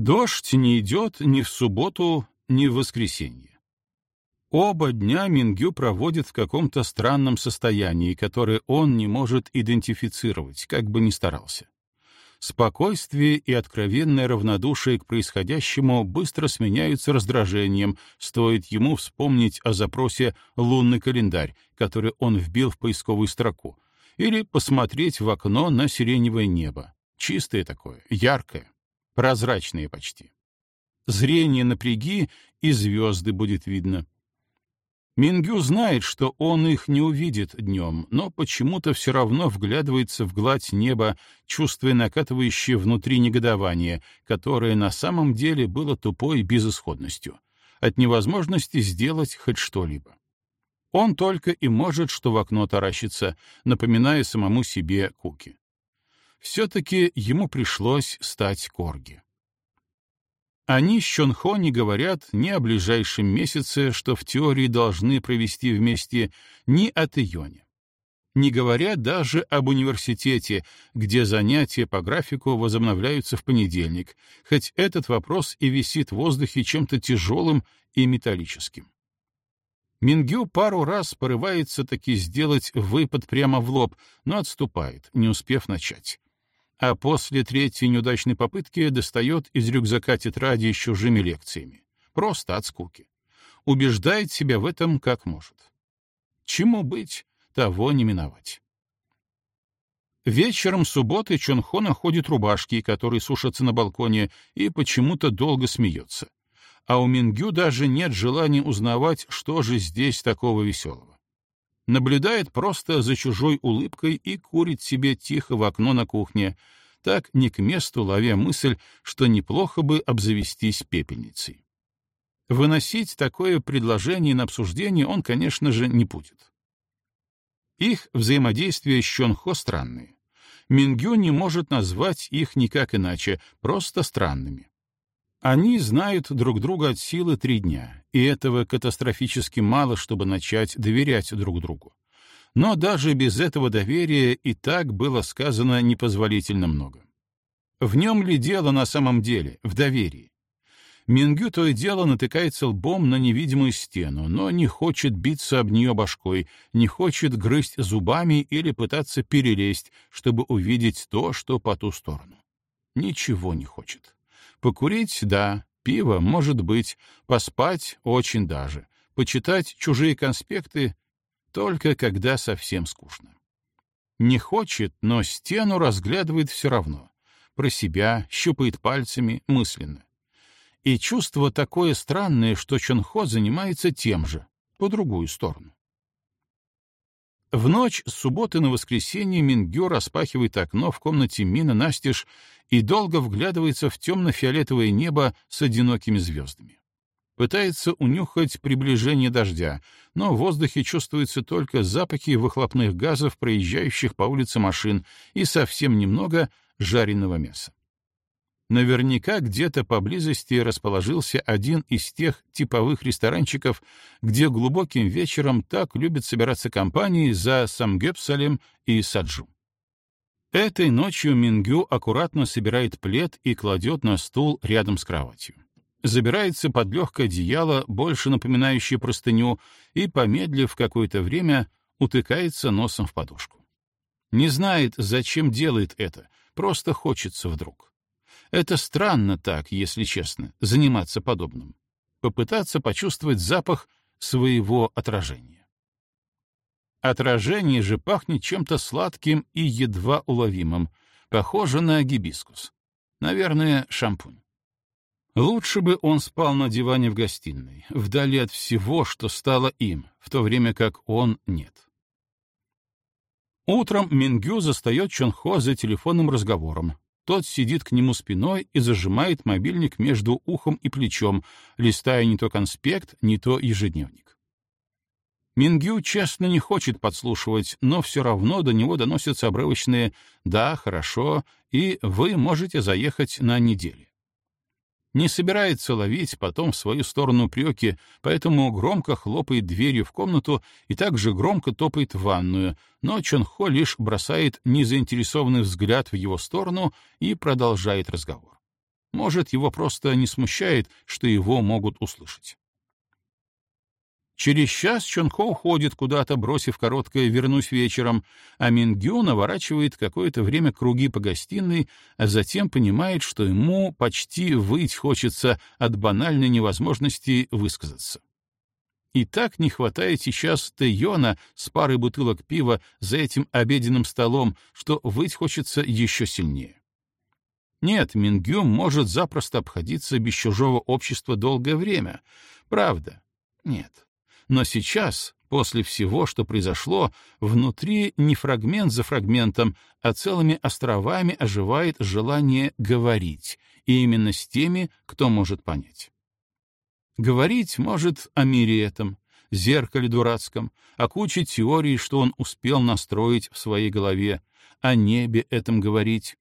Дождь не идет ни в субботу, ни в воскресенье. Оба дня Мингю проводит в каком-то странном состоянии, которое он не может идентифицировать, как бы ни старался. Спокойствие и откровенное равнодушие к происходящему быстро сменяются раздражением, стоит ему вспомнить о запросе «лунный календарь», который он вбил в поисковую строку, или посмотреть в окно на сиреневое небо. Чистое такое, яркое, прозрачное почти. Зрение напряги, и звезды будет видно. Мингю знает, что он их не увидит днем, но почему-то все равно вглядывается в гладь неба, чувствуя накатывающее внутри негодование, которое на самом деле было тупой безысходностью, от невозможности сделать хоть что-либо. Он только и может что в окно таращиться, напоминая самому себе Куки. Все-таки ему пришлось стать Корги. Они с Чонхо не говорят ни о ближайшем месяце, что в теории должны провести вместе, ни о Тайоне. Не говоря даже об университете, где занятия по графику возобновляются в понедельник, хоть этот вопрос и висит в воздухе чем-то тяжелым и металлическим. Мингю пару раз порывается таки сделать выпад прямо в лоб, но отступает, не успев начать а после третьей неудачной попытки достает из рюкзака тетради с чужими лекциями. Просто от скуки. Убеждает себя в этом как может. Чему быть, того не миновать. Вечером субботы Чонхо находит рубашки, которые сушатся на балконе, и почему-то долго смеется. А у Мингю даже нет желания узнавать, что же здесь такого веселого. Наблюдает просто за чужой улыбкой и курит себе тихо в окно на кухне, так не к месту ловя мысль, что неплохо бы обзавестись пепельницей. Выносить такое предложение на обсуждение он, конечно же, не будет. Их взаимодействие с Чонхо странные. Мингю не может назвать их никак иначе, просто странными. Они знают друг друга от силы три дня, и этого катастрофически мало, чтобы начать доверять друг другу. Но даже без этого доверия и так было сказано непозволительно много. В нем ли дело на самом деле, в доверии? Мингю то и дело натыкается лбом на невидимую стену, но не хочет биться об нее башкой, не хочет грызть зубами или пытаться перелезть, чтобы увидеть то, что по ту сторону. Ничего не хочет. Покурить — да, пиво — может быть, поспать — очень даже, почитать чужие конспекты — только когда совсем скучно. Не хочет, но стену разглядывает все равно. Про себя, щупает пальцами, мысленно. И чувство такое странное, что Чонхо занимается тем же, по другую сторону. В ночь с субботы на воскресенье Мингё распахивает окно в комнате Мина настежь и долго вглядывается в темно-фиолетовое небо с одинокими звездами. Пытается унюхать приближение дождя, но в воздухе чувствуются только запахи выхлопных газов проезжающих по улице машин и совсем немного жареного мяса. Наверняка где-то поблизости расположился один из тех типовых ресторанчиков, где глубоким вечером так любят собираться компании за самгепсалем и саджу. Этой ночью Мингю аккуратно собирает плед и кладет на стул рядом с кроватью. Забирается под легкое одеяло, больше напоминающее простыню, и, помедлив какое-то время, утыкается носом в подушку. Не знает, зачем делает это, просто хочется вдруг. Это странно так, если честно, заниматься подобным. Попытаться почувствовать запах своего отражения. Отражение же пахнет чем-то сладким и едва уловимым, похоже на гибискус. Наверное, шампунь. Лучше бы он спал на диване в гостиной, вдали от всего, что стало им, в то время как он нет. Утром Мингю застает Чонхо за телефонным разговором, тот сидит к нему спиной и зажимает мобильник между ухом и плечом, листая не то конспект, не то ежедневник. Мингю честно не хочет подслушивать, но все равно до него доносятся обрывочные «да, хорошо» и «вы можете заехать на неделе» не собирается ловить потом в свою сторону упреки, поэтому громко хлопает дверью в комнату и также громко топает в ванную, но Чонхо лишь бросает незаинтересованный взгляд в его сторону и продолжает разговор. Может, его просто не смущает, что его могут услышать. Через час Чонхо уходит куда-то, бросив короткое «вернусь вечером», а Мингю наворачивает какое-то время круги по гостиной, а затем понимает, что ему почти выть хочется от банальной невозможности высказаться. И так не хватает сейчас Тэйона с парой бутылок пива за этим обеденным столом, что выть хочется еще сильнее. Нет, Мингю может запросто обходиться без чужого общества долгое время. Правда? Нет. Но сейчас, после всего, что произошло, внутри не фрагмент за фрагментом, а целыми островами оживает желание говорить, и именно с теми, кто может понять. Говорить может о мире этом, зеркале дурацком, о куче теорий, что он успел настроить в своей голове, о небе этом говорить,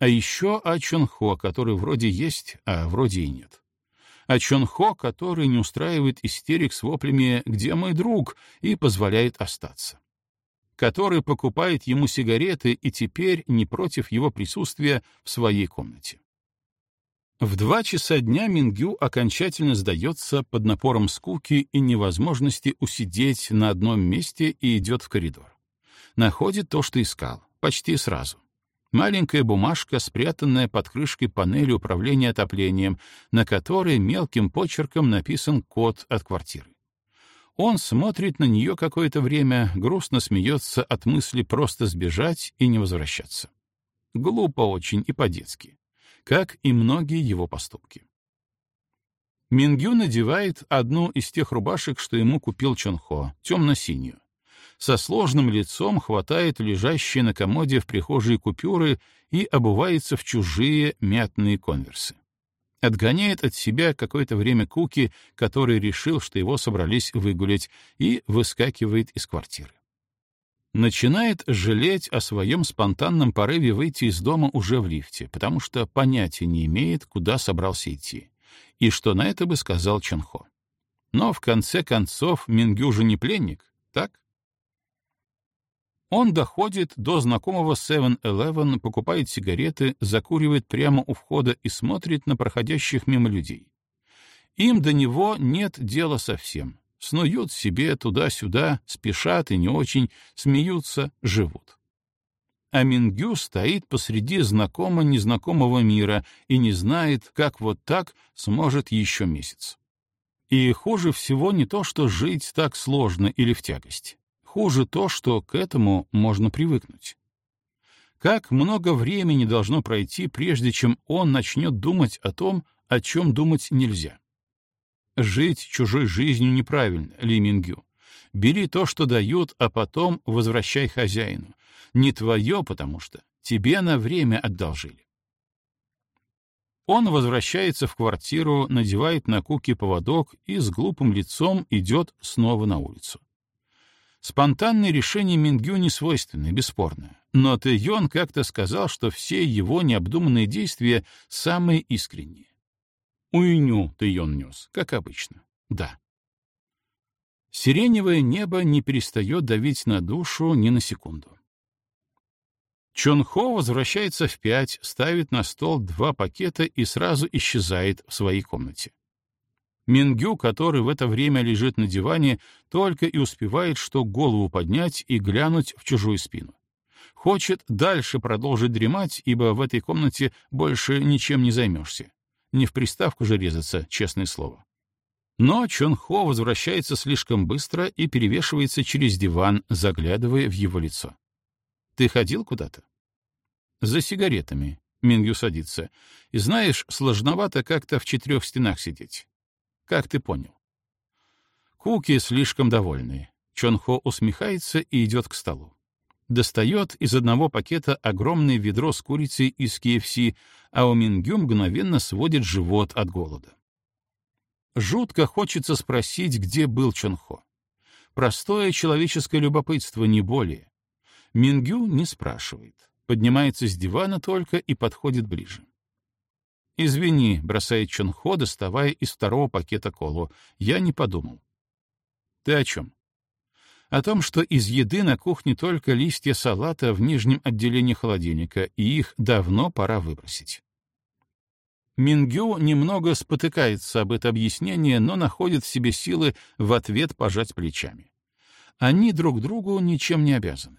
а еще о Чонхо, который вроде есть, а вроде и нет а Чонхо, который не устраивает истерик с воплями «Где мой друг?» и позволяет остаться. Который покупает ему сигареты и теперь не против его присутствия в своей комнате. В два часа дня Мингю окончательно сдается под напором скуки и невозможности усидеть на одном месте и идет в коридор. Находит то, что искал, почти сразу. Маленькая бумажка, спрятанная под крышкой панели управления отоплением, на которой мелким почерком написан код от квартиры. Он смотрит на нее какое-то время, грустно смеется от мысли просто сбежать и не возвращаться. Глупо очень и по-детски, как и многие его поступки. Мингю надевает одну из тех рубашек, что ему купил Чонхо, темно-синюю со сложным лицом хватает лежащие на комоде в прихожей купюры и обувается в чужие мятные конверсы. Отгоняет от себя какое-то время Куки, который решил, что его собрались выгулять, и выскакивает из квартиры. Начинает жалеть о своем спонтанном порыве выйти из дома уже в лифте, потому что понятия не имеет, куда собрался идти, и что на это бы сказал Чонхо. Но в конце концов Мингю же не пленник, так? Он доходит до знакомого 7-Eleven, покупает сигареты, закуривает прямо у входа и смотрит на проходящих мимо людей. Им до него нет дела совсем. Снуют себе туда-сюда, спешат и не очень, смеются, живут. А Мингю стоит посреди знакомо-незнакомого мира и не знает, как вот так сможет еще месяц. И хуже всего не то, что жить так сложно или в тягость. Хуже то, что к этому можно привыкнуть. Как много времени должно пройти, прежде чем он начнет думать о том, о чем думать нельзя. Жить чужой жизнью неправильно, Ли Мингю. Бери то, что дают, а потом возвращай хозяину. Не твое, потому что тебе на время одолжили. Он возвращается в квартиру, надевает на куки поводок и с глупым лицом идет снова на улицу. Спонтанные решения Мингю не свойственны, бесспорно. Но Тэйон как-то сказал, что все его необдуманные действия самые искренние. Уйню Тэйон нес, как обычно. Да. Сиреневое небо не перестает давить на душу ни на секунду. Чонхо возвращается в пять, ставит на стол два пакета и сразу исчезает в своей комнате. Мингю, который в это время лежит на диване, только и успевает что голову поднять и глянуть в чужую спину. Хочет дальше продолжить дремать, ибо в этой комнате больше ничем не займешься. Не в приставку же резаться, честное слово. Но Чон Хо возвращается слишком быстро и перевешивается через диван, заглядывая в его лицо. «Ты ходил куда-то?» «За сигаретами», — Мингю садится. «И знаешь, сложновато как-то в четырех стенах сидеть. Как ты понял? Куки слишком довольны. Чонхо усмехается и идет к столу. Достает из одного пакета огромное ведро с курицей из KFC, а у Мингю мгновенно сводит живот от голода. Жутко хочется спросить, где был Чонхо. Простое человеческое любопытство, не более. Мингю не спрашивает. Поднимается с дивана только и подходит ближе. «Извини», — бросает Чонхо, доставая из второго пакета колу. «Я не подумал». «Ты о чем?» «О том, что из еды на кухне только листья салата в нижнем отделении холодильника, и их давно пора выбросить». Мингю немного спотыкается об это объяснение, но находит в себе силы в ответ пожать плечами. Они друг другу ничем не обязаны.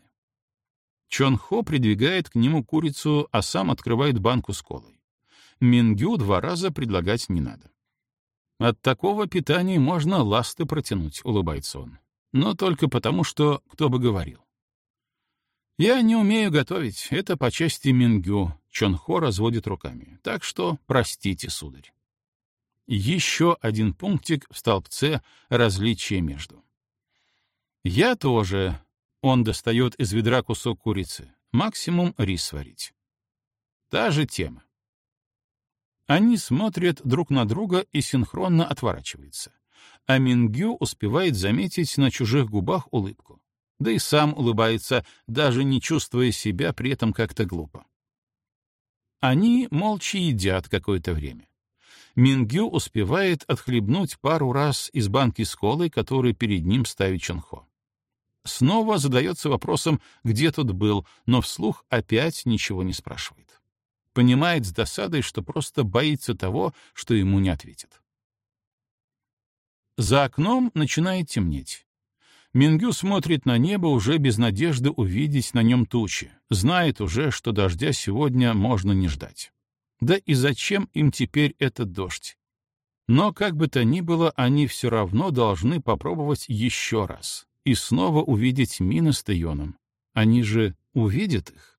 Чон Хо придвигает к нему курицу, а сам открывает банку с колой. Мингю два раза предлагать не надо. От такого питания можно ласты протянуть, улыбается он. Но только потому, что кто бы говорил. Я не умею готовить, это по части Мингю, Чон Хо разводит руками. Так что простите, сударь. Еще один пунктик в столбце различия между. Я тоже он достает из ведра кусок курицы. Максимум рис сварить. Та же тема. Они смотрят друг на друга и синхронно отворачиваются. А Мингю успевает заметить на чужих губах улыбку. Да и сам улыбается, даже не чувствуя себя при этом как-то глупо. Они молча едят какое-то время. Мингю успевает отхлебнуть пару раз из банки с колой, которую перед ним ставит Чонхо. Снова задается вопросом, где тут был, но вслух опять ничего не спрашивает. Понимает с досадой, что просто боится того, что ему не ответят. За окном начинает темнеть. Мингю смотрит на небо уже без надежды увидеть на нем тучи, знает уже, что дождя сегодня можно не ждать. Да и зачем им теперь этот дождь? Но как бы то ни было, они все равно должны попробовать еще раз и снова увидеть Мина с Тайоном. Они же увидят их.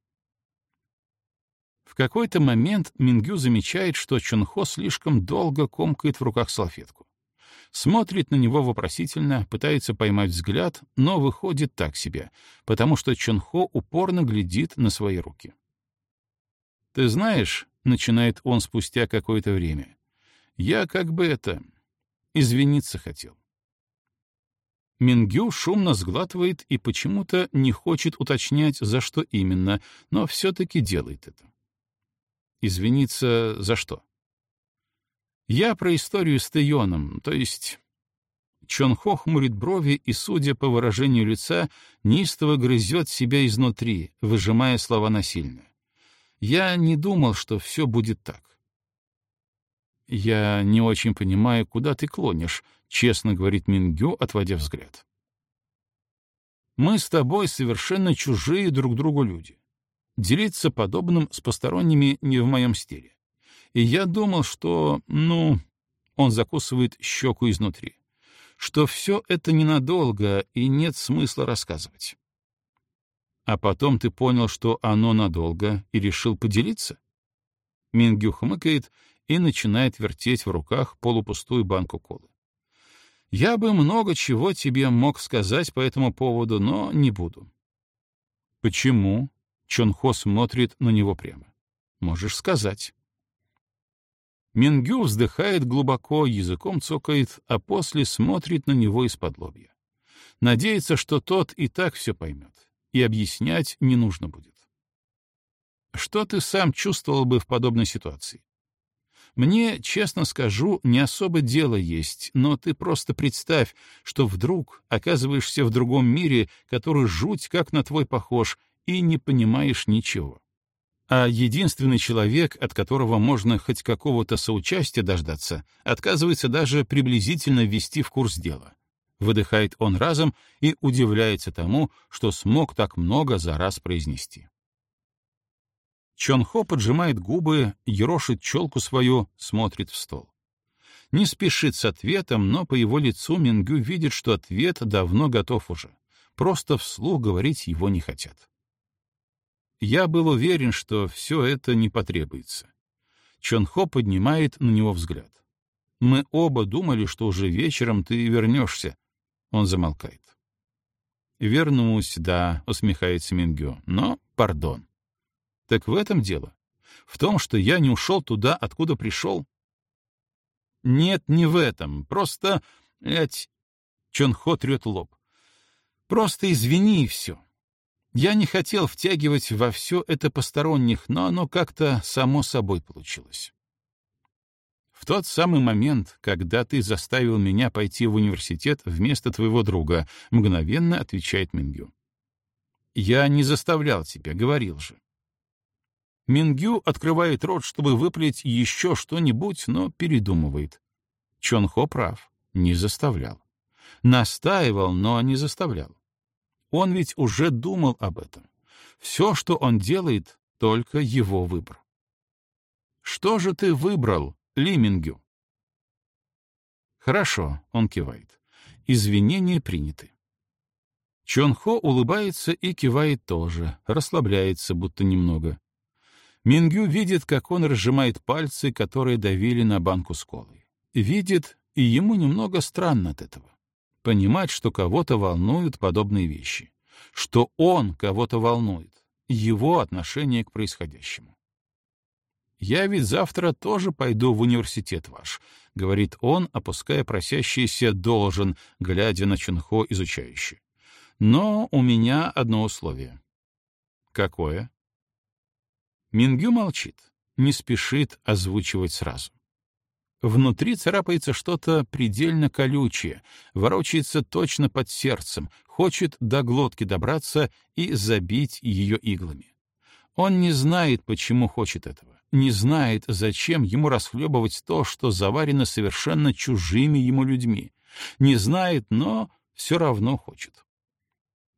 Какой-то момент Мингю замечает, что Чунхо слишком долго комкает в руках салфетку. Смотрит на него вопросительно, пытается поймать взгляд, но выходит так себе, потому что Чунхо упорно глядит на свои руки. «Ты знаешь», — начинает он спустя какое-то время, — «я как бы это... извиниться хотел. Мингю шумно сглатывает и почему-то не хочет уточнять, за что именно, но все-таки делает это. Извиниться за что? Я про историю с Тэйоном, то есть... Чонхо хмурит брови и, судя по выражению лица, неистово грызет себя изнутри, выжимая слова насильно. Я не думал, что все будет так. «Я не очень понимаю, куда ты клонишь», — честно говорит Мингю, отводя взгляд. «Мы с тобой совершенно чужие друг другу люди. Делиться подобным с посторонними не в моем стиле. И я думал, что, ну...» Он закусывает щеку изнутри. «Что все это ненадолго, и нет смысла рассказывать». «А потом ты понял, что оно надолго, и решил поделиться?» Мингю хмыкает и начинает вертеть в руках полупустую банку колы. «Я бы много чего тебе мог сказать по этому поводу, но не буду». «Почему?» — Чонхо смотрит на него прямо. «Можешь сказать». Мингю вздыхает глубоко, языком цокает, а после смотрит на него из-под лобья. Надеется, что тот и так все поймет, и объяснять не нужно будет. Что ты сам чувствовал бы в подобной ситуации? Мне, честно скажу, не особо дело есть, но ты просто представь, что вдруг оказываешься в другом мире, который жуть как на твой похож, и не понимаешь ничего. А единственный человек, от которого можно хоть какого-то соучастия дождаться, отказывается даже приблизительно ввести в курс дела. Выдыхает он разом и удивляется тому, что смог так много за раз произнести. Чонхо поджимает губы, ерошит челку свою, смотрит в стол. Не спешит с ответом, но по его лицу Мингю видит, что ответ давно готов уже. Просто вслух говорить его не хотят. Я был уверен, что все это не потребуется. Чонхо поднимает на него взгляд. Мы оба думали, что уже вечером ты вернешься. Он замолкает. «Вернусь, да», — усмехается Мингю, — «но, пардон». Так в этом дело. В том, что я не ушел туда, откуда пришел. Нет, не в этом. Просто, блядь, Чонхо трет лоб. Просто извини и все. Я не хотел втягивать во все это посторонних, но оно как-то само собой получилось. В тот самый момент, когда ты заставил меня пойти в университет вместо твоего друга, мгновенно отвечает Мингю. Я не заставлял тебя, говорил же. Мингю открывает рот, чтобы выпалить еще что-нибудь, но передумывает. Чонхо прав, не заставлял. Настаивал, но не заставлял. Он ведь уже думал об этом. Все, что он делает, только его выбор. Что же ты выбрал, Ли Мингю? Хорошо, он кивает. Извинения приняты. Чонхо улыбается и кивает тоже, расслабляется, будто немного. Мингю видит, как он разжимает пальцы, которые давили на банку с колой. Видит, и ему немного странно от этого. Понимать, что кого-то волнуют подобные вещи. Что он кого-то волнует. Его отношение к происходящему. «Я ведь завтра тоже пойду в университет ваш», — говорит он, опуская просящийся «должен», глядя на Чунхо изучающе. «Но у меня одно условие». «Какое?» Мингю молчит, не спешит озвучивать сразу. Внутри царапается что-то предельно колючее, ворочается точно под сердцем, хочет до глотки добраться и забить ее иглами. Он не знает, почему хочет этого, не знает, зачем ему расхлебывать то, что заварено совершенно чужими ему людьми, не знает, но все равно хочет.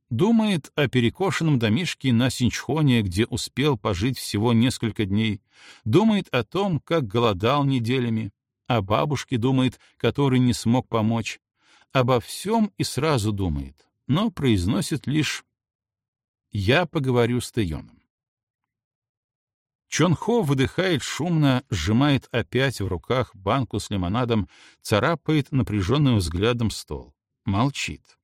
Думает о перекошенном домишке на Синчхоне, где успел пожить всего несколько дней. Думает о том, как голодал неделями. О бабушке думает, который не смог помочь. Обо всем и сразу думает, но произносит лишь «Я поговорю с Тэйоном». Чонхо выдыхает шумно, сжимает опять в руках банку с лимонадом, царапает напряженным взглядом стол. Молчит.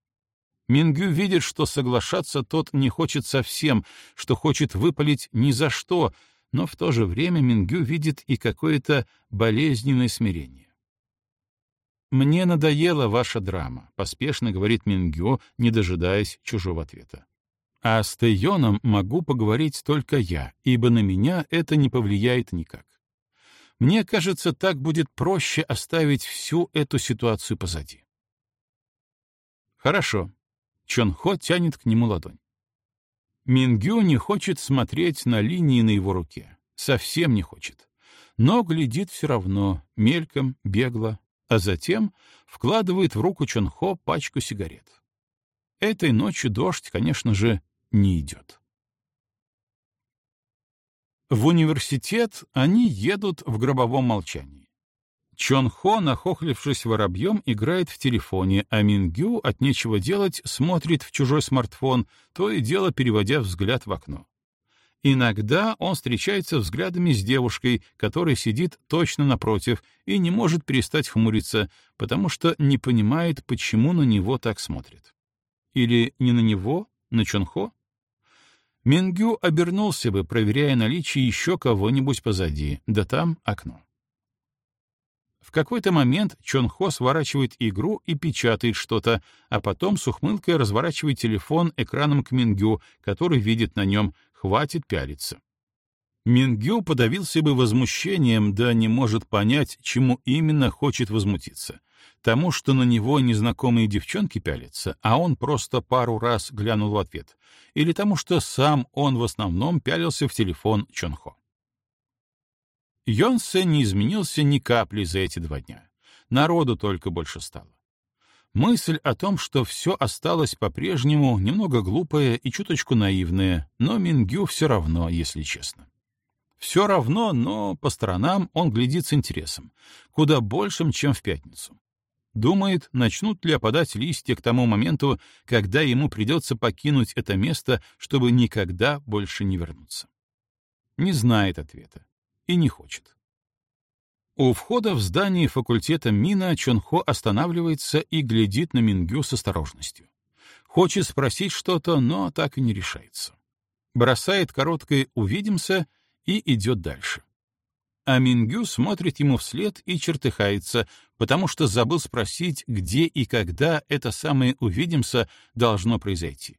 Мингю видит, что соглашаться тот не хочет совсем, что хочет выпалить ни за что, но в то же время Мингю видит и какое-то болезненное смирение. «Мне надоела ваша драма», — поспешно говорит Мингю, не дожидаясь чужого ответа. «А с Тэйоном могу поговорить только я, ибо на меня это не повлияет никак. Мне кажется, так будет проще оставить всю эту ситуацию позади». «Хорошо», Чонхо тянет к нему ладонь. Мингю не хочет смотреть на линии на его руке. Совсем не хочет. Но глядит все равно, мельком, бегло, а затем вкладывает в руку Чонхо пачку сигарет. Этой ночью дождь, конечно же, не идет. В университет они едут в гробовом молчании. Чон Хо, нахохлившись воробьем, играет в телефоне, а Мингю от нечего делать смотрит в чужой смартфон, то и дело переводя взгляд в окно. Иногда он встречается взглядами с девушкой, которая сидит точно напротив и не может перестать хмуриться, потому что не понимает, почему на него так смотрит. Или не на него, на Чонхо? Мингю обернулся бы, проверяя наличие еще кого-нибудь позади, да там окно. В какой-то момент Чон Хо сворачивает игру и печатает что-то, а потом с ухмылкой разворачивает телефон экраном к Мингю, который видит на нем «хватит пялиться». Мингю подавился бы возмущением, да не может понять, чему именно хочет возмутиться. Тому, что на него незнакомые девчонки пялятся, а он просто пару раз глянул в ответ. Или тому, что сам он в основном пялился в телефон Чонхо. Йонсе не изменился ни капли за эти два дня. Народу только больше стало. Мысль о том, что все осталось по-прежнему, немного глупая и чуточку наивная, но Мингю все равно, если честно. Все равно, но по сторонам он глядит с интересом, куда большим, чем в пятницу. Думает, начнут ли опадать листья к тому моменту, когда ему придется покинуть это место, чтобы никогда больше не вернуться. Не знает ответа и не хочет. У входа в здание факультета Мина Чонхо останавливается и глядит на Мингю с осторожностью. Хочет спросить что-то, но так и не решается. Бросает короткое «увидимся» и идет дальше. А Мингю смотрит ему вслед и чертыхается, потому что забыл спросить, где и когда это самое «увидимся» должно произойти.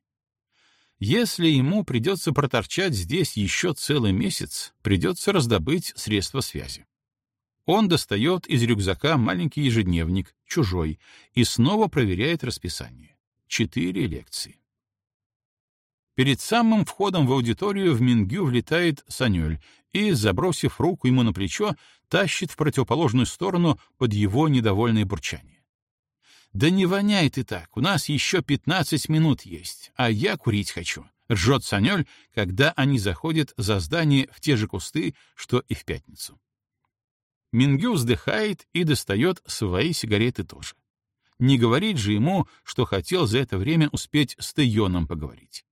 Если ему придется проторчать здесь еще целый месяц, придется раздобыть средства связи. Он достает из рюкзака маленький ежедневник, чужой, и снова проверяет расписание. Четыре лекции. Перед самым входом в аудиторию в Мингю влетает Санюль и, забросив руку ему на плечо, тащит в противоположную сторону под его недовольное бурчание. «Да не воняй ты так, у нас еще пятнадцать минут есть, а я курить хочу», — ржет Санёль, когда они заходят за здание в те же кусты, что и в пятницу. Мингю вздыхает и достает свои сигареты тоже. Не говорит же ему, что хотел за это время успеть с Тэйоном поговорить.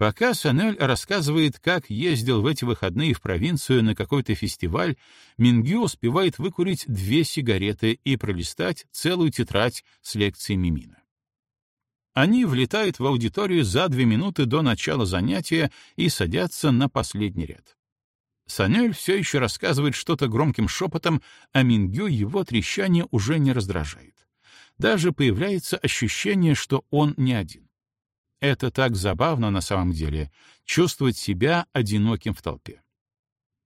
Пока Санель рассказывает, как ездил в эти выходные в провинцию на какой-то фестиваль, Мингю успевает выкурить две сигареты и пролистать целую тетрадь с лекциями Мина. Они влетают в аудиторию за две минуты до начала занятия и садятся на последний ряд. Санель все еще рассказывает что-то громким шепотом, а Мингю его трещание уже не раздражает. Даже появляется ощущение, что он не один. Это так забавно на самом деле — чувствовать себя одиноким в толпе.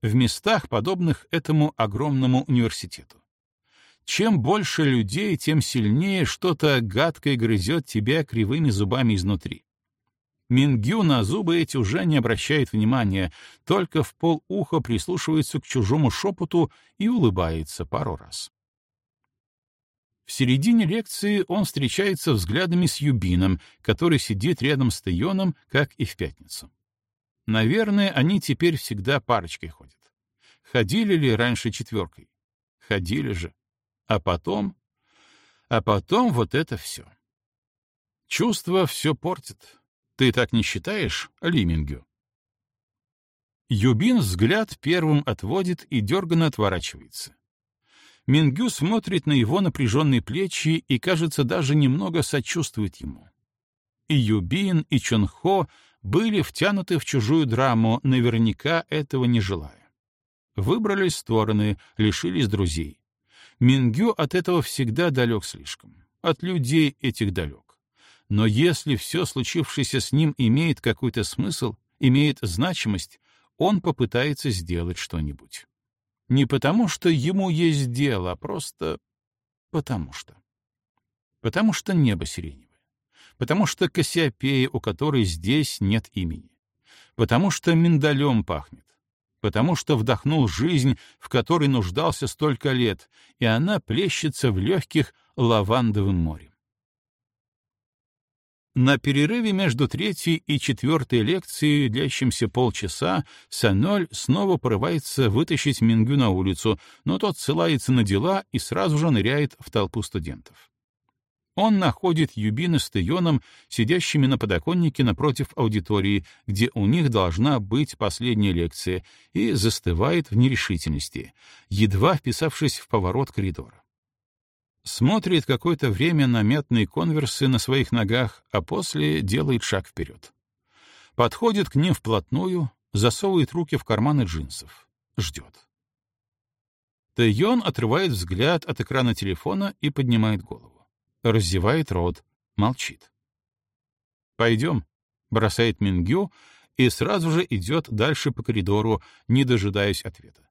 В местах, подобных этому огромному университету. Чем больше людей, тем сильнее что-то гадкое грызет тебя кривыми зубами изнутри. Мингю на зубы эти уже не обращает внимания, только в полуха прислушивается к чужому шепоту и улыбается пару раз. В середине лекции он встречается взглядами с Юбином, который сидит рядом с Тайоном, как и в пятницу. Наверное, они теперь всегда парочкой ходят. Ходили ли раньше четверкой? Ходили же. А потом... А потом вот это все. Чувство все портит. Ты так не считаешь, Лимингю? Юбин взгляд первым отводит и дерганно отворачивается. Мингю смотрит на его напряженные плечи и, кажется, даже немного сочувствует ему. И Юбин, и Чонхо были втянуты в чужую драму, наверняка этого не желая. Выбрались стороны, лишились друзей. Мингю от этого всегда далек слишком. От людей этих далек. Но если все случившееся с ним имеет какой-то смысл, имеет значимость, он попытается сделать что-нибудь. Не потому, что ему есть дело, а просто потому что. Потому что небо сиреневое. Потому что Кассиопея, у которой здесь нет имени. Потому что миндалем пахнет. Потому что вдохнул жизнь, в которой нуждался столько лет, и она плещется в легких лавандовым морем. На перерыве между третьей и четвертой лекцией, длящимся полчаса, Саноль снова порывается вытащить Мингю на улицу, но тот ссылается на дела и сразу же ныряет в толпу студентов. Он находит Юбина с Тейоном, сидящими на подоконнике напротив аудитории, где у них должна быть последняя лекция, и застывает в нерешительности, едва вписавшись в поворот коридора смотрит какое-то время на мятные конверсы на своих ногах, а после делает шаг вперед. Подходит к ним вплотную, засовывает руки в карманы джинсов. Ждет. Тэйон отрывает взгляд от экрана телефона и поднимает голову. Раздевает рот, молчит. «Пойдем», — бросает Мингю и сразу же идет дальше по коридору, не дожидаясь ответа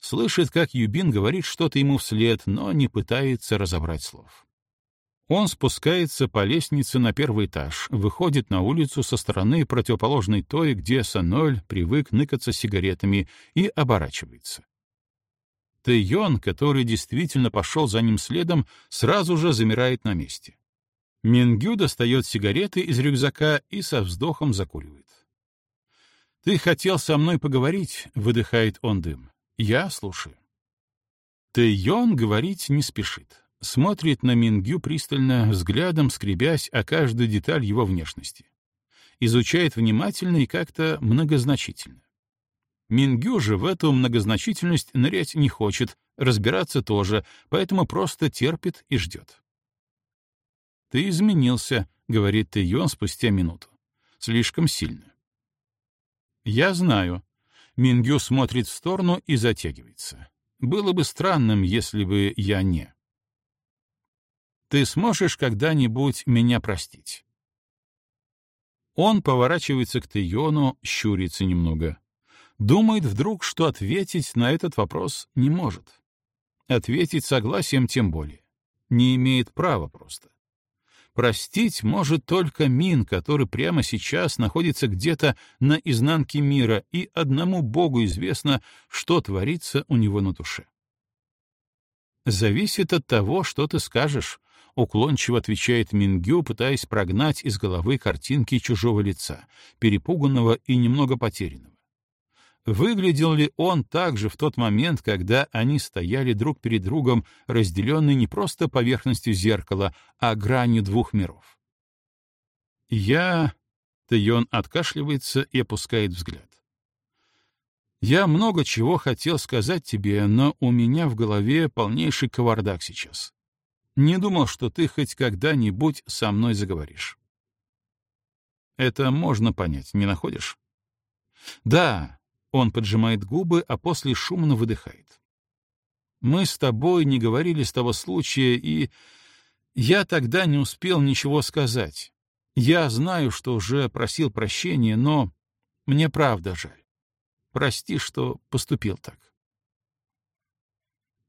слышит, как Юбин говорит что-то ему вслед, но не пытается разобрать слов. Он спускается по лестнице на первый этаж, выходит на улицу со стороны противоположной той, где Саноль привык ныкаться сигаретами, и оборачивается. Тэйон, который действительно пошел за ним следом, сразу же замирает на месте. Мингю достает сигареты из рюкзака и со вздохом закуривает. «Ты хотел со мной поговорить», — выдыхает он дым. Я слушаю. Тэйон говорить не спешит. Смотрит на Мингю пристально, взглядом скребясь о каждую деталь его внешности. Изучает внимательно и как-то многозначительно. Мингю же в эту многозначительность нырять не хочет, разбираться тоже, поэтому просто терпит и ждет. «Ты изменился», — говорит Тэйон спустя минуту. «Слишком сильно». «Я знаю», Мингю смотрит в сторону и затягивается. Было бы странным, если бы я не. Ты сможешь когда-нибудь меня простить? Он поворачивается к Тейону, щурится немного. Думает вдруг, что ответить на этот вопрос не может. Ответить согласием тем более. Не имеет права просто. Простить может только Мин, который прямо сейчас находится где-то на изнанке мира, и одному Богу известно, что творится у него на душе. «Зависит от того, что ты скажешь», — уклончиво отвечает Мингю, пытаясь прогнать из головы картинки чужого лица, перепуганного и немного потерянного. Выглядел ли он так же в тот момент, когда они стояли друг перед другом, разделенные не просто поверхностью зеркала, а гранью двух миров? «Я...» — Тэйон откашливается и опускает взгляд. «Я много чего хотел сказать тебе, но у меня в голове полнейший кавардак сейчас. Не думал, что ты хоть когда-нибудь со мной заговоришь». Это можно понять, не находишь? Да, он поджимает губы, а после шумно выдыхает. Мы с тобой не говорили с того случая, и я тогда не успел ничего сказать. Я знаю, что уже просил прощения, но мне правда жаль. Прости, что поступил так.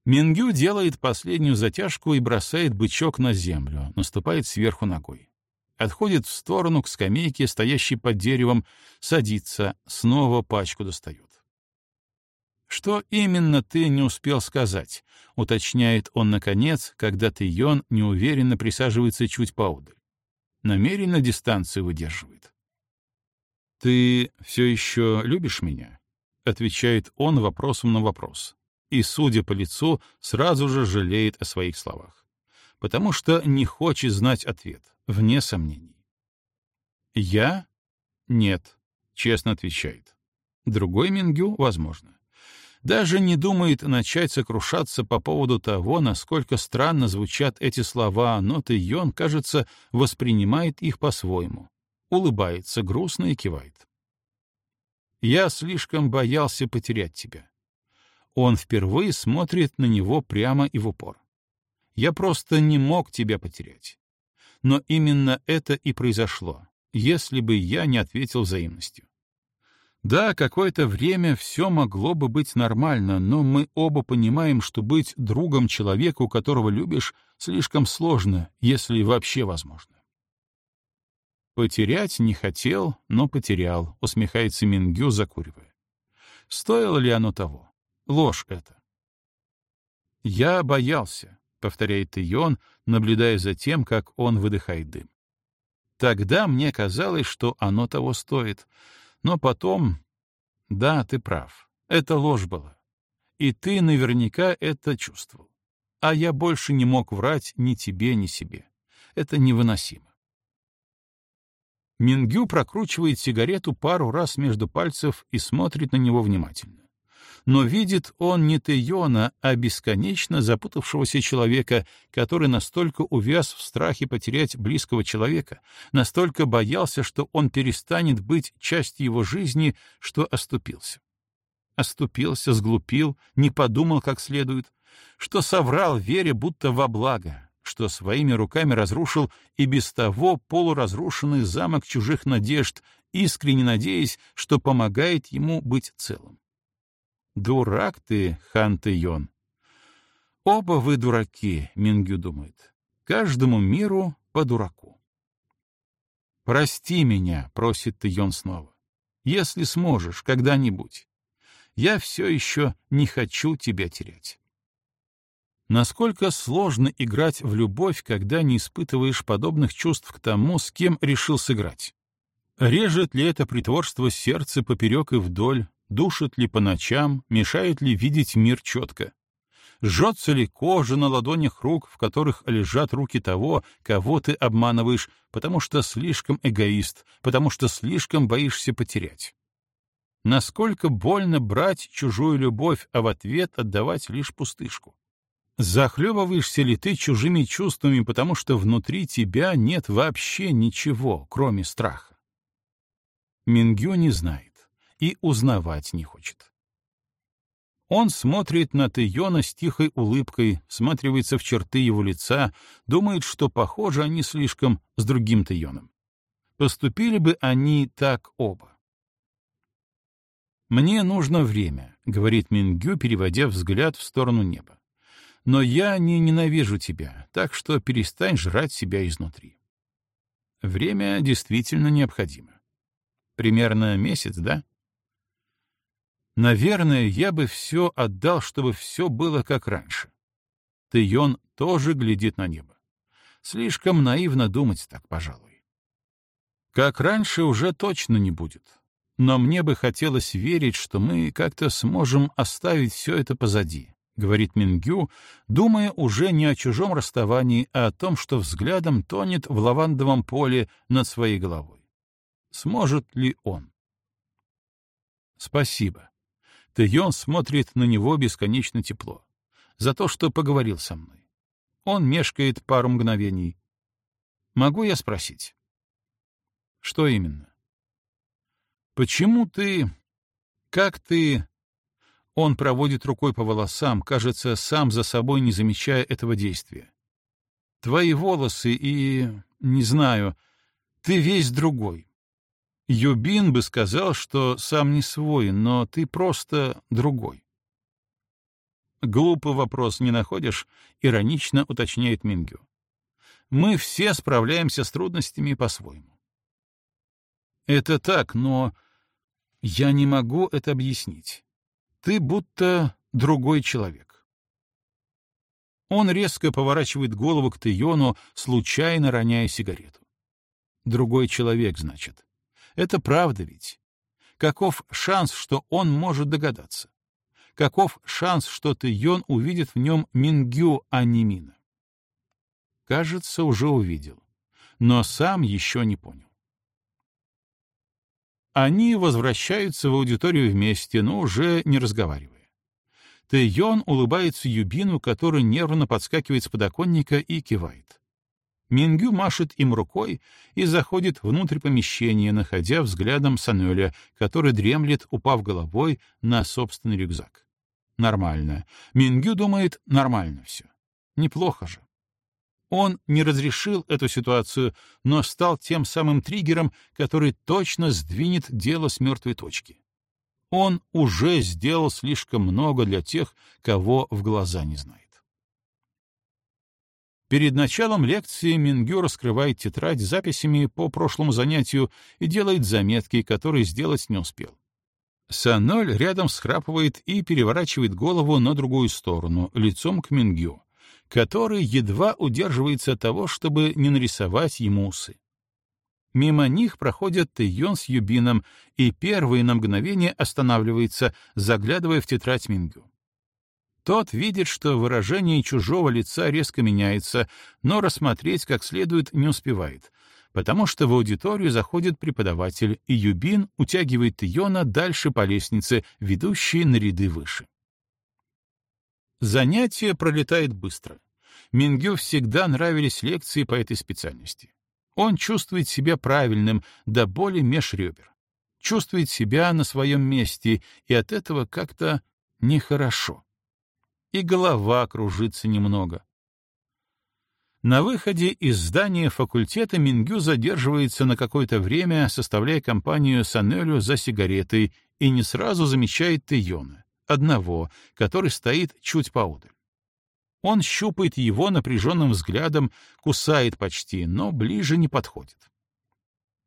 Мингю делает последнюю затяжку и бросает бычок на землю, наступает сверху ногой отходит в сторону к скамейке, стоящей под деревом, садится, снова пачку достает. «Что именно ты не успел сказать?» — уточняет он наконец, когда Тэйон неуверенно присаживается чуть поодаль. Намеренно дистанцию выдерживает. «Ты все еще любишь меня?» — отвечает он вопросом на вопрос. И, судя по лицу, сразу же жалеет о своих словах. Потому что не хочет знать ответ вне сомнений. «Я? Нет», — честно отвечает. Другой Мингю, возможно. Даже не думает начать сокрушаться по поводу того, насколько странно звучат эти слова, но Тэйон, кажется, воспринимает их по-своему. Улыбается грустно и кивает. «Я слишком боялся потерять тебя». Он впервые смотрит на него прямо и в упор. «Я просто не мог тебя потерять. Но именно это и произошло, если бы я не ответил взаимностью. Да, какое-то время все могло бы быть нормально, но мы оба понимаем, что быть другом человеку, которого любишь, слишком сложно, если вообще возможно. Потерять не хотел, но потерял, усмехается Мингю, закуривая. Стоило ли оно того? Ложь это. Я боялся, повторяет Ион, наблюдая за тем, как он выдыхает дым. Тогда мне казалось, что оно того стоит. Но потом... Да, ты прав. Это ложь была. И ты наверняка это чувствовал. А я больше не мог врать ни тебе, ни себе. Это невыносимо. Мингю прокручивает сигарету пару раз между пальцев и смотрит на него внимательно но видит он не Тейона, а бесконечно запутавшегося человека, который настолько увяз в страхе потерять близкого человека, настолько боялся, что он перестанет быть частью его жизни, что оступился. Оступился, сглупил, не подумал как следует, что соврал вере будто во благо, что своими руками разрушил и без того полуразрушенный замок чужих надежд, искренне надеясь, что помогает ему быть целым. Дурак ты, Хан Тэйон. Оба вы дураки, Мингю думает. Каждому миру по дураку. «Прости меня», — просит Тэйон снова, — «если сможешь, когда-нибудь. Я все еще не хочу тебя терять». Насколько сложно играть в любовь, когда не испытываешь подобных чувств к тому, с кем решил сыграть? Режет ли это притворство сердце поперек и вдоль, душит ли по ночам, мешает ли видеть мир четко. Жжется ли кожа на ладонях рук, в которых лежат руки того, кого ты обманываешь, потому что слишком эгоист, потому что слишком боишься потерять? Насколько больно брать чужую любовь, а в ответ отдавать лишь пустышку? Захлебываешься ли ты чужими чувствами, потому что внутри тебя нет вообще ничего, кроме страха? Мингю не знает и узнавать не хочет. Он смотрит на Тэйона с тихой улыбкой, всматривается в черты его лица, думает, что похожи они слишком с другим Тэйоном. Поступили бы они так оба. «Мне нужно время», — говорит Мингю, переводя взгляд в сторону неба. «Но я не ненавижу тебя, так что перестань жрать себя изнутри. Время действительно необходимо. Примерно месяц, да? Наверное, я бы все отдал, чтобы все было как раньше. Тэйон тоже глядит на небо. Слишком наивно думать так, пожалуй. Как раньше уже точно не будет. Но мне бы хотелось верить, что мы как-то сможем оставить все это позади, — говорит Мингю, думая уже не о чужом расставании, а о том, что взглядом тонет в лавандовом поле над своей головой. Сможет ли он? Спасибо. Тэйон смотрит на него бесконечно тепло. За то, что поговорил со мной. Он мешкает пару мгновений. Могу я спросить? Что именно? Почему ты... Как ты... Он проводит рукой по волосам, кажется, сам за собой не замечая этого действия. Твои волосы и... не знаю, ты весь другой. Юбин бы сказал, что сам не свой, но ты просто другой. Глупый вопрос не находишь? Иронично уточняет Мингю. Мы все справляемся с трудностями по-своему. Это так, но я не могу это объяснить. Ты будто другой человек. Он резко поворачивает голову к Тейону, случайно роняя сигарету. Другой человек, значит. Это правда ведь. Каков шанс, что он может догадаться? Каков шанс, что Тэйон увидит в нем Мингю, а не Мина? Кажется, уже увидел, но сам еще не понял. Они возвращаются в аудиторию вместе, но уже не разговаривая. Тэйон улыбается Юбину, который нервно подскакивает с подоконника и кивает. Мингю машет им рукой и заходит внутрь помещения, находя взглядом Сануэля, который дремлет, упав головой на собственный рюкзак. Нормально. Мингю думает, нормально все. Неплохо же. Он не разрешил эту ситуацию, но стал тем самым триггером, который точно сдвинет дело с мертвой точки. Он уже сделал слишком много для тех, кого в глаза не знает. Перед началом лекции Мингю раскрывает тетрадь с записями по прошлому занятию и делает заметки, которые сделать не успел. Саноль рядом схрапывает и переворачивает голову на другую сторону, лицом к Мингю, который едва удерживается от того, чтобы не нарисовать ему усы. Мимо них проходят Тэйон с Юбином, и первый на мгновение останавливается, заглядывая в тетрадь Мингю. Тот видит, что выражение чужого лица резко меняется, но рассмотреть как следует не успевает, потому что в аудиторию заходит преподаватель, и Юбин утягивает Йона дальше по лестнице, ведущей на ряды выше. Занятие пролетает быстро. Мингю всегда нравились лекции по этой специальности. Он чувствует себя правильным, до боли меж. Чувствует себя на своем месте, и от этого как-то нехорошо и голова кружится немного. На выходе из здания факультета Мингю задерживается на какое-то время, составляя компанию Санелю за сигаретой, и не сразу замечает Тэйона, одного, который стоит чуть поодаль. Он щупает его напряженным взглядом, кусает почти, но ближе не подходит.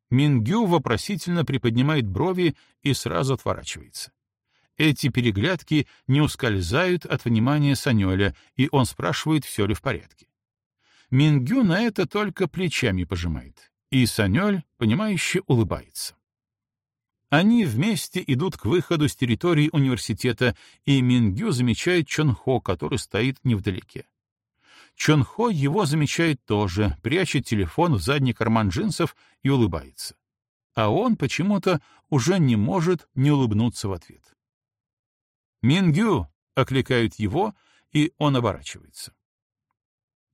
Мингю вопросительно приподнимает брови и сразу отворачивается. Эти переглядки не ускользают от внимания Санёля, и он спрашивает, все ли в порядке. Мингю на это только плечами пожимает, и Санёль, понимающе улыбается. Они вместе идут к выходу с территории университета, и Мингю замечает Чонхо, который стоит невдалеке. Чонхо его замечает тоже, прячет телефон в задний карман джинсов и улыбается. А он почему-то уже не может не улыбнуться в ответ. «Мингю!» — окликают его, и он оборачивается.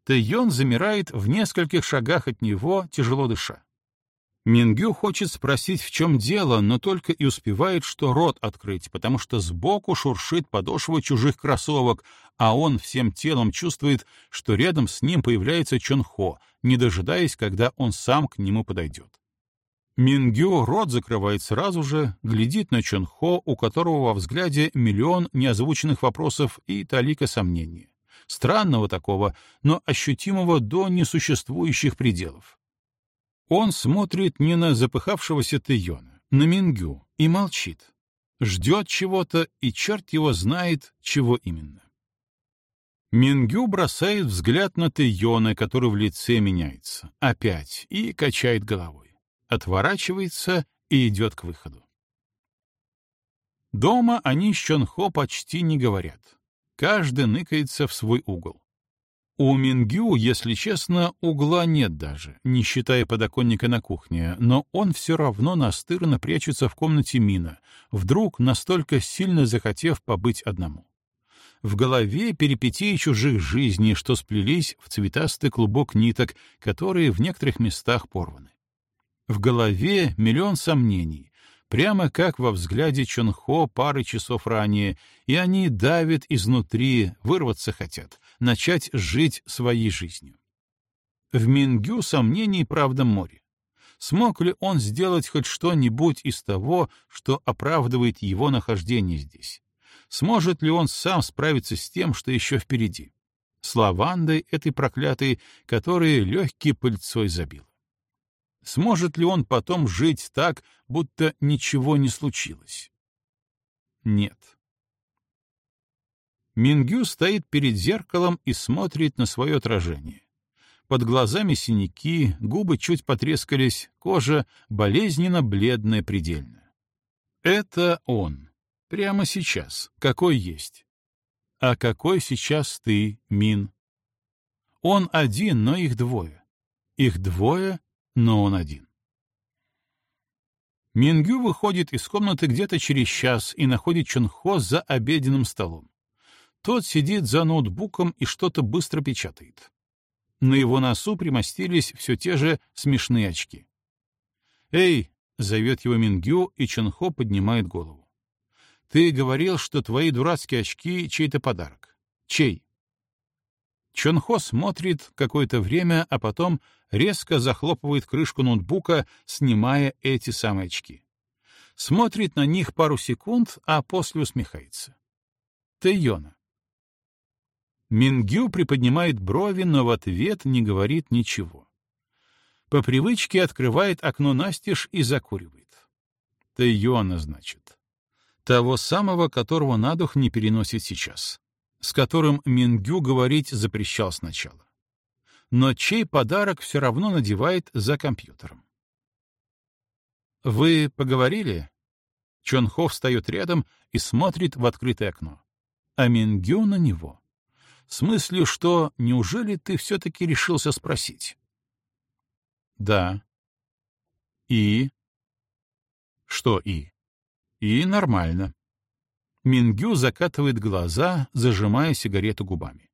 Тэйон замирает в нескольких шагах от него, тяжело дыша. Мингю хочет спросить, в чем дело, но только и успевает, что рот открыть, потому что сбоку шуршит подошва чужих кроссовок, а он всем телом чувствует, что рядом с ним появляется Чонхо, не дожидаясь, когда он сам к нему подойдет. Мингю рот закрывает сразу же, глядит на Чонхо, у которого во взгляде миллион неозвученных вопросов и талика сомнения. Странного такого, но ощутимого до несуществующих пределов. Он смотрит не на запыхавшегося Тэйона, на Мингю, и молчит. Ждет чего-то, и черт его знает, чего именно. Мингю бросает взгляд на Тэйона, который в лице меняется, опять, и качает головой. Отворачивается и идет к выходу. Дома они с Чонхо почти не говорят. Каждый ныкается в свой угол. У Мингю, если честно, угла нет даже, не считая подоконника на кухне, но он все равно настырно прячется в комнате Мина, вдруг настолько сильно захотев побыть одному. В голове перипетии чужих жизней, что сплелись в цветастый клубок ниток, которые в некоторых местах порваны. В голове миллион сомнений, прямо как во взгляде Чонхо пары часов ранее, и они давят изнутри, вырваться хотят, начать жить своей жизнью. В Мингю сомнений, правда, море. Смог ли он сделать хоть что-нибудь из того, что оправдывает его нахождение здесь? Сможет ли он сам справиться с тем, что еще впереди? С лавандой этой проклятой, которая легкой пыльцой забила. Сможет ли он потом жить так, будто ничего не случилось? Нет. Мингю стоит перед зеркалом и смотрит на свое отражение. Под глазами синяки, губы чуть потрескались, кожа болезненно бледная предельно. Это он. Прямо сейчас. Какой есть. А какой сейчас ты, Мин? Он один, но их двое. Их двое, но он один. Мингю выходит из комнаты где-то через час и находит Чонхо за обеденным столом. Тот сидит за ноутбуком и что-то быстро печатает. На его носу примостились все те же смешные очки. «Эй!» — зовет его Мингю, и Чонхо поднимает голову. «Ты говорил, что твои дурацкие очки — чей-то подарок. Чей?» Чонхо смотрит какое-то время, а потом резко захлопывает крышку ноутбука, снимая эти самые очки. Смотрит на них пару секунд, а после усмехается. Тэйона. Мингю приподнимает брови, но в ответ не говорит ничего. По привычке открывает окно настежь и закуривает. Тэйона, значит. Того самого, которого на дух не переносит сейчас с которым Мингю говорить запрещал сначала. Но чей подарок все равно надевает за компьютером. «Вы поговорили?» Чон Хо встает рядом и смотрит в открытое окно. А Мингю на него. С мыслью, что неужели ты все-таки решился спросить? «Да». «И?» «Что «и?» «И нормально». Мингю закатывает глаза, зажимая сигарету губами.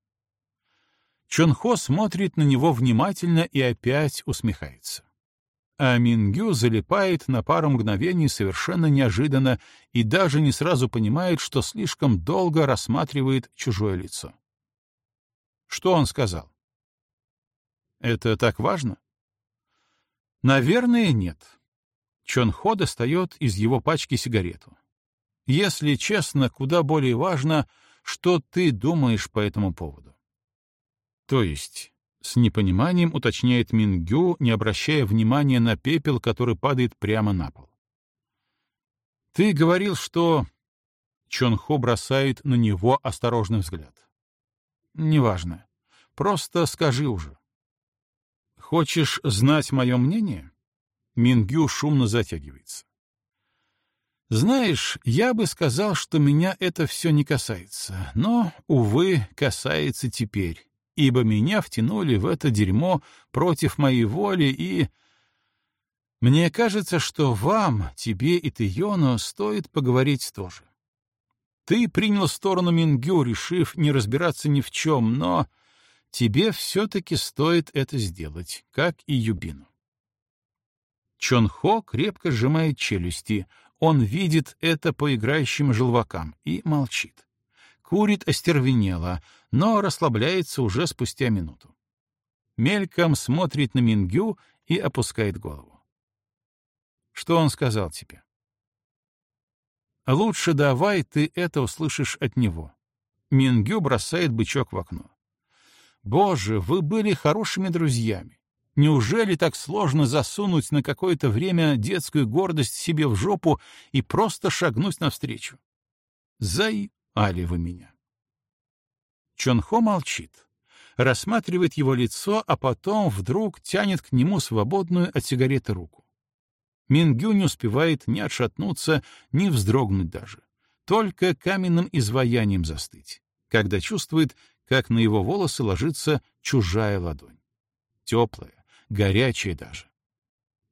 Чонхо смотрит на него внимательно и опять усмехается. А Мингю залипает на пару мгновений совершенно неожиданно и даже не сразу понимает, что слишком долго рассматривает чужое лицо. Что он сказал? Это так важно? Наверное, нет. Чонхо достает из его пачки сигарету. Если честно, куда более важно, что ты думаешь по этому поводу. То есть, с непониманием уточняет Мингю, не обращая внимания на пепел, который падает прямо на пол. Ты говорил, что... Чонхо бросает на него осторожный взгляд. Неважно. Просто скажи уже. Хочешь знать мое мнение? Мингю шумно затягивается. Знаешь, я бы сказал, что меня это все не касается, но, увы, касается теперь, ибо меня втянули в это дерьмо против моей воли и... Мне кажется, что вам, тебе и Тейону, стоит поговорить тоже. Ты принял сторону Мингю, решив не разбираться ни в чем, но тебе все-таки стоит это сделать, как и Юбину. Чонхо крепко сжимает челюсти, он видит это по играющим желвакам и молчит. Курит остервенело, но расслабляется уже спустя минуту. Мельком смотрит на Мингю и опускает голову. Что он сказал тебе? Лучше давай ты это услышишь от него. Мингю бросает бычок в окно. Боже, вы были хорошими друзьями. Неужели так сложно засунуть на какое-то время детскую гордость себе в жопу и просто шагнуть навстречу? Заали вы меня. Чонхо молчит, рассматривает его лицо, а потом вдруг тянет к нему свободную от сигареты руку. Мингю не успевает ни отшатнуться, ни вздрогнуть даже, только каменным изваянием застыть, когда чувствует, как на его волосы ложится чужая ладонь. Теплая, горячее даже.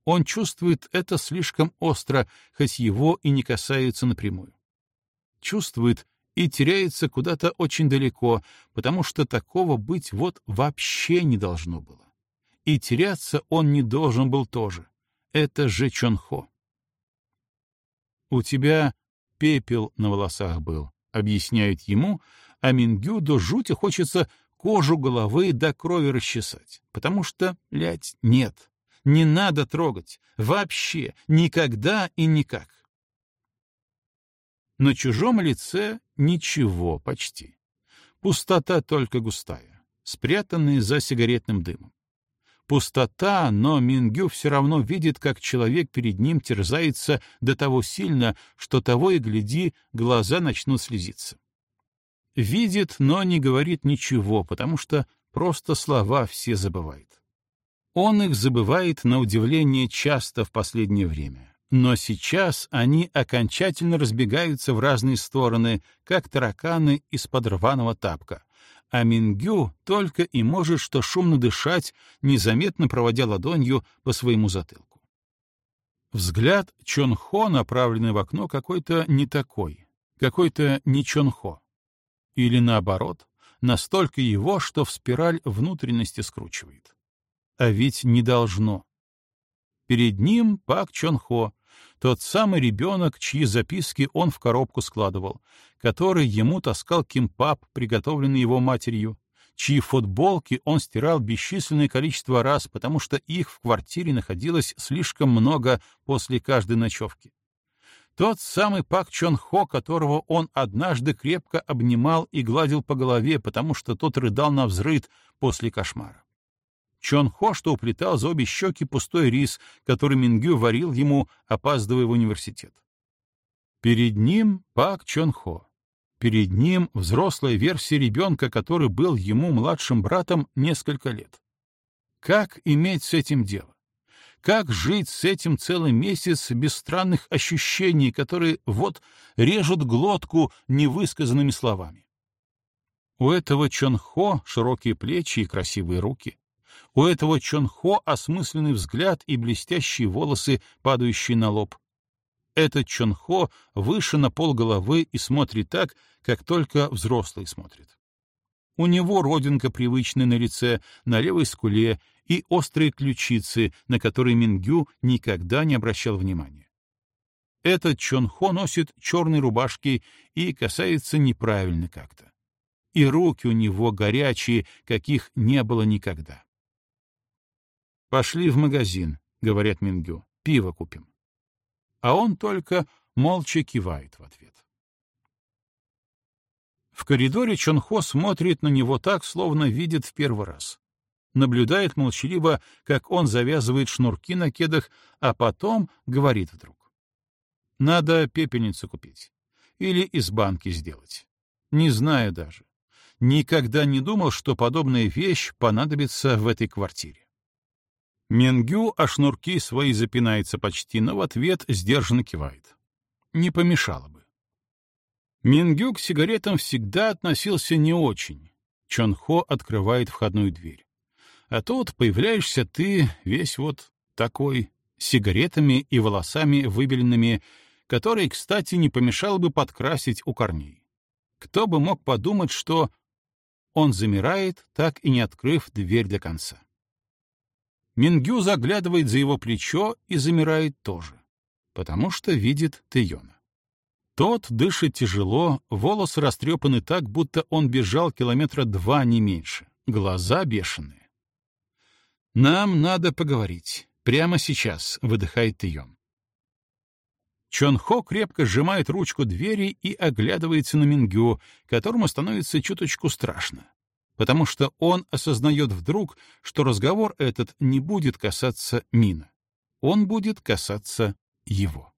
Он чувствует это слишком остро, хоть его и не касается напрямую. Чувствует и теряется куда-то очень далеко, потому что такого быть вот вообще не должно было. И теряться он не должен был тоже. Это же Чонхо. «У тебя пепел на волосах был», — объясняют ему, а Мингю до жути хочется кожу головы до крови расчесать, потому что, блядь, нет, не надо трогать, вообще, никогда и никак. На чужом лице ничего почти. Пустота только густая, спрятанная за сигаретным дымом. Пустота, но Мингю все равно видит, как человек перед ним терзается до того сильно, что того и гляди, глаза начнут слезиться. Видит, но не говорит ничего, потому что просто слова все забывает. Он их забывает на удивление часто в последнее время. Но сейчас они окончательно разбегаются в разные стороны, как тараканы из-под рваного тапка. А Мингю только и может что шумно дышать, незаметно проводя ладонью по своему затылку. Взгляд Чонхо, направленный в окно, какой-то не такой, какой-то не Чонхо. Или наоборот, настолько его, что в спираль внутренности скручивает. А ведь не должно. Перед ним Пак Чон Хо, тот самый ребенок, чьи записки он в коробку складывал, который ему таскал кимпап, приготовленный его матерью, чьи футболки он стирал бесчисленное количество раз, потому что их в квартире находилось слишком много после каждой ночевки. Тот самый Пак Чон Хо, которого он однажды крепко обнимал и гладил по голове, потому что тот рыдал на взрыд после кошмара. Чон Хо, что уплетал за обе щеки пустой рис, который Мингю варил ему, опаздывая в университет. Перед ним Пак Чон Хо. Перед ним взрослая версия ребенка, который был ему младшим братом несколько лет. Как иметь с этим дело? Как жить с этим целый месяц без странных ощущений, которые вот режут глотку невысказанными словами? У этого Чонхо широкие плечи и красивые руки. У этого Чонхо осмысленный взгляд и блестящие волосы, падающие на лоб. Этот Чонхо выше на пол головы и смотрит так, как только взрослый смотрит. У него родинка привычная на лице, на левой скуле и острые ключицы, на которые Мингю никогда не обращал внимания. Этот Чонхо носит черные рубашки и касается неправильно как-то. И руки у него горячие, каких не было никогда. «Пошли в магазин», — говорят Мингю, — «пиво купим». А он только молча кивает в ответ. В коридоре Чонхо смотрит на него так, словно видит в первый раз наблюдает молчаливо, как он завязывает шнурки на кедах, а потом говорит вдруг. «Надо пепельницу купить. Или из банки сделать. Не знаю даже. Никогда не думал, что подобная вещь понадобится в этой квартире». Менгю о шнурки свои запинается почти, но в ответ сдержанно кивает. Не помешало бы. Мингю к сигаретам всегда относился не очень. Чонхо открывает входную дверь. А тут появляешься ты весь вот такой, сигаретами и волосами выбеленными, которые, кстати, не помешало бы подкрасить у корней. Кто бы мог подумать, что он замирает, так и не открыв дверь до конца. Мингю заглядывает за его плечо и замирает тоже, потому что видит Тэйона. Тот дышит тяжело, волосы растрепаны так, будто он бежал километра два не меньше, глаза бешеные. «Нам надо поговорить. Прямо сейчас», — выдыхает Тион. Чон Хо крепко сжимает ручку двери и оглядывается на Мингю, которому становится чуточку страшно. Потому что он осознает вдруг, что разговор этот не будет касаться Мина. Он будет касаться его.